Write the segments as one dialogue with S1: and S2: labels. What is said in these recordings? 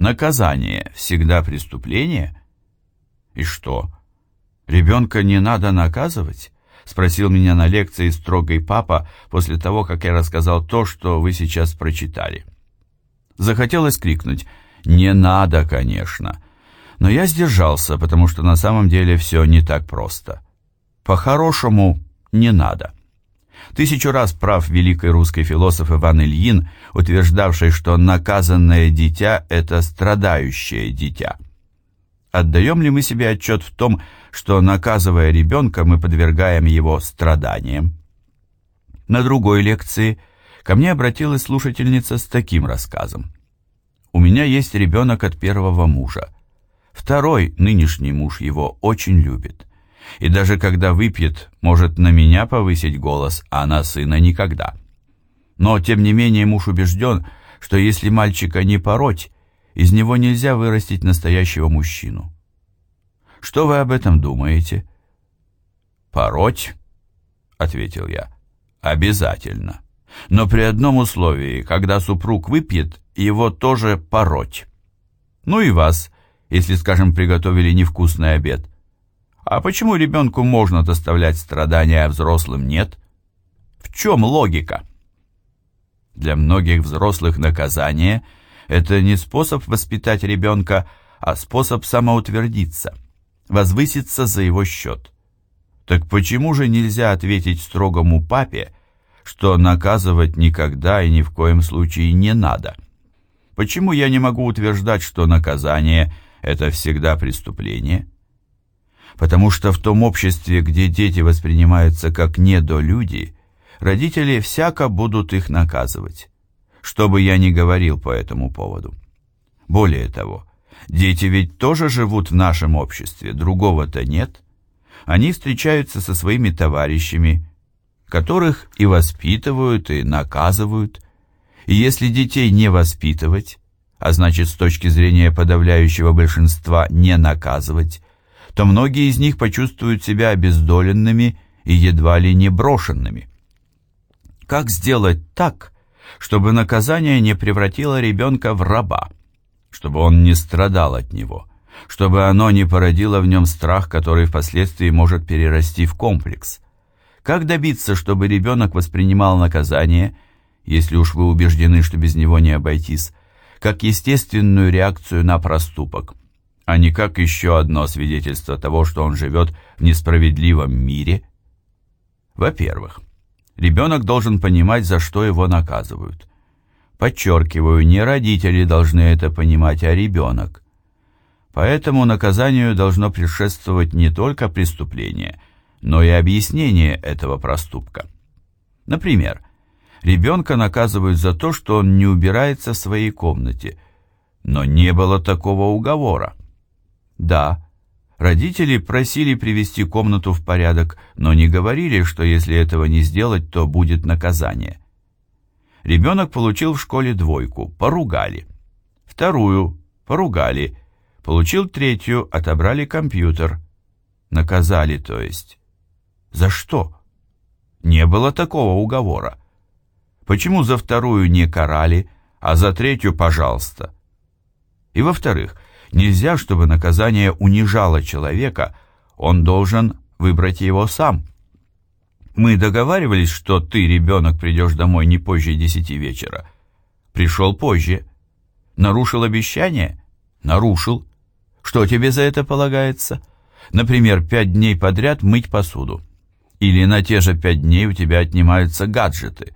S1: Наказание всегда преступление? И что, ребенка не надо наказывать? Спросил меня на лекции строгий папа после того, как я рассказал то, что вы сейчас прочитали. Захотелось крикнуть «Не надо, конечно!» Но я сдержался, потому что на самом деле все не так просто. По-хорошему, не надо. Тысячу раз прав великий русский философ Иван Ильин, утверждавший, что наказанное дитя – это страдающее дитя. Отдаем ли мы себе отчет в том, что, наказывая ребенка, мы подвергаем его страданиям? На другой лекции ко мне обратилась слушательница с таким рассказом. «У меня есть ребенок от первого мужа. Второй, нынешний муж, его очень любит и даже когда выпьет, может на меня повысить голос, а на сына никогда. Но, тем не менее, муж убежден, что если мальчика не пороть, из него нельзя вырастить настоящего мужчину. Что вы об этом думаете? «Пороть?» — ответил я. «Обязательно. Но при одном условии, когда супруг выпьет, его тоже пороть. Ну и вас, если, скажем, приготовили невкусный обед. А почему ребенку можно доставлять страдания, а взрослым нет? В чем логика? Для многих взрослых наказание – это не способ воспитать ребенка, а способ самоутвердиться, возвыситься за его счет. Так почему же нельзя ответить строгому папе, что наказывать никогда и ни в коем случае не надо? Почему я не могу утверждать, что наказание – это всегда преступление? Потому что в том обществе, где дети воспринимаются как недолюди, родители всяко будут их наказывать, что бы я ни говорил по этому поводу. Более того, дети ведь тоже живут в нашем обществе, другого-то нет. Они встречаются со своими товарищами, которых и воспитывают, и наказывают. И если детей не воспитывать, а значит с точки зрения подавляющего большинства не наказывать, то многие из них почувствуют себя обездоленными и едва ли не брошенными. Как сделать так, чтобы наказание не превратило ребенка в раба, чтобы он не страдал от него, чтобы оно не породило в нем страх, который впоследствии может перерасти в комплекс? Как добиться, чтобы ребенок воспринимал наказание, если уж вы убеждены, что без него не обойтись, как естественную реакцию на проступок, а не как еще одно свидетельство того, что он живет в несправедливом мире? Во-первых, ребенок должен понимать, за что его наказывают. Подчеркиваю, не родители должны это понимать, а ребенок. Поэтому наказанию должно предшествовать не только преступление, но и объяснение этого проступка. Например, ребенка наказывают за то, что он не убирается в своей комнате, но не было такого уговора. Да, родители просили привести комнату в порядок, но не говорили, что если этого не сделать, то будет наказание. Ребенок получил в школе двойку, поругали. Вторую, поругали. Получил третью, отобрали компьютер. Наказали, то есть. За что? Не было такого уговора. Почему за вторую не карали, а за третью, пожалуйста? И во-вторых, Нельзя, чтобы наказание унижало человека, он должен выбрать его сам. Мы договаривались, что ты, ребенок, придешь домой не позже десяти вечера. Пришел позже. Нарушил обещание? Нарушил. Что тебе за это полагается? Например, пять дней подряд мыть посуду. Или на те же пять дней у тебя отнимаются гаджеты.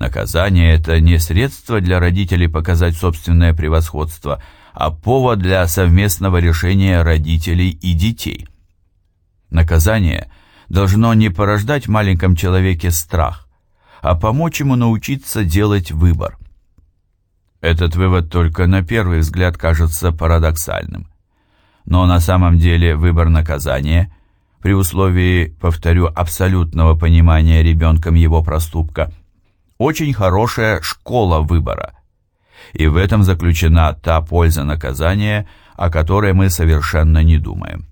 S1: Наказание – это не средство для родителей показать собственное превосходство – а повод для совместного решения родителей и детей. Наказание должно не порождать в маленьком человеке страх, а помочь ему научиться делать выбор. Этот вывод только на первый взгляд кажется парадоксальным. Но на самом деле выбор наказания, при условии, повторю, абсолютного понимания ребенком его проступка, очень хорошая школа выбора – и в этом заключена та польза наказания, о которой мы совершенно не думаем.